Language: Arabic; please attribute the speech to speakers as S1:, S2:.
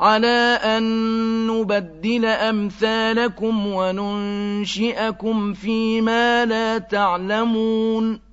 S1: على أن نبدل أمثالكم وننشئكم فيما لا تعلمون